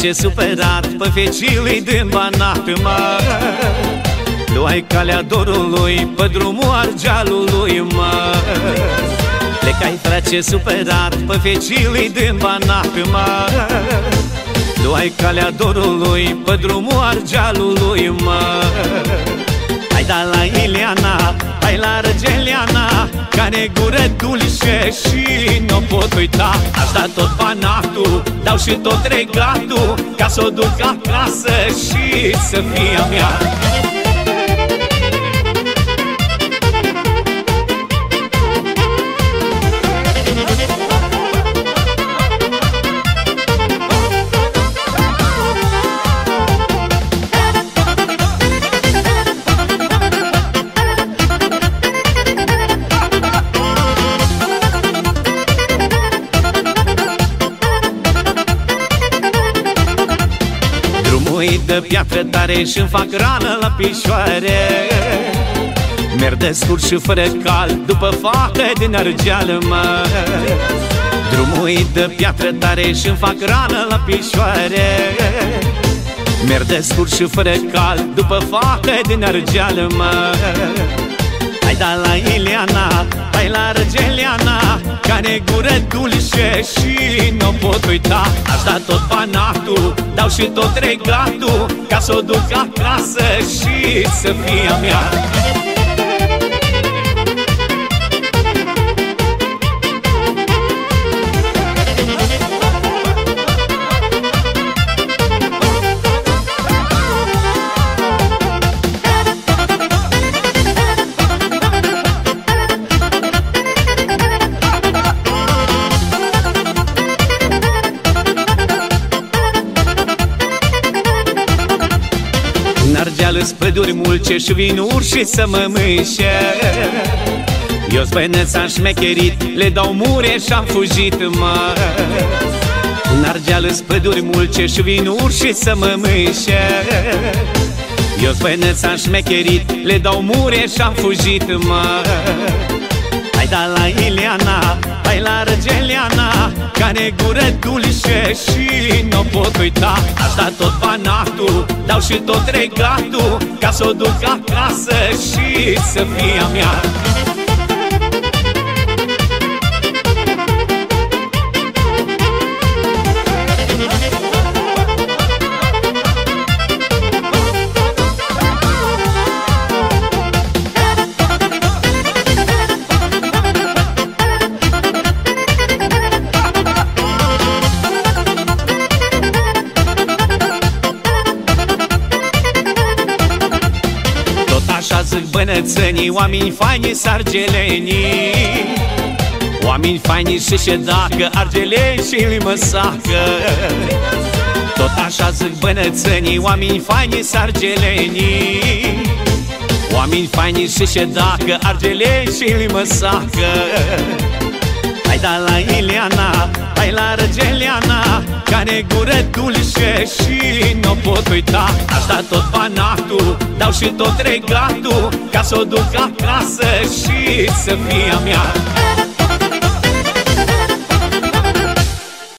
trece superat Pe fecilii din banat, mă Luai calea dorului Pe drumul argealului, mă Plecai trece superat Pe fecilii din banat, mă Luai calea dorului Pe drumul argealului, mă Răgeliana Care gură dulce și nu pot uita. Aș da tot banatul, dau și tot regatul Ca să o duc acasă și să fie a mea Drumul de piatră tare și-mi fac rană la picioare Merg de scurt și fără cal După fată din argeală, mă. Drumul de piatră tare și-mi fac rană la picioare Merg de scurt și fără cal După fată din argeală, mă. Hai da la Ileana, hai la Răgeliana Care gură dulce și nu pot uita. Aș da tot banatul, dau și tot regatul Ca să o duc acasă și să fie a mea În Ardeală spăduri mulce și vinuri și să mă mâșe Eu spăneț am șmecherit, le dau mure și-am fugit, mă. În Ardeală spăduri mulce și vinuri și să mă mâșe Eu spăneț am șmecherit, le dau mure și-am fugit, mă. Hai da la Ileana, hai la Răgeliana Care gură dulce și nu pot uita. Aș da tot banatul, dau și tot regatul Ca să o duc acasă și să fie a mea bănățenii, oameni faini sargelenii Oameni faini și și dacă argeleni și li măsacă. Tot așa zic bănățenii, oameni faini sargelenii Oameni faini și și dacă argeleni și li măsacă Hai da la Ileana, hai la Răgeliana Care gură dulce și nu pot uita. Aș da tot banatul, dau și tot regatul Ca să o duc acasă și să fie a mea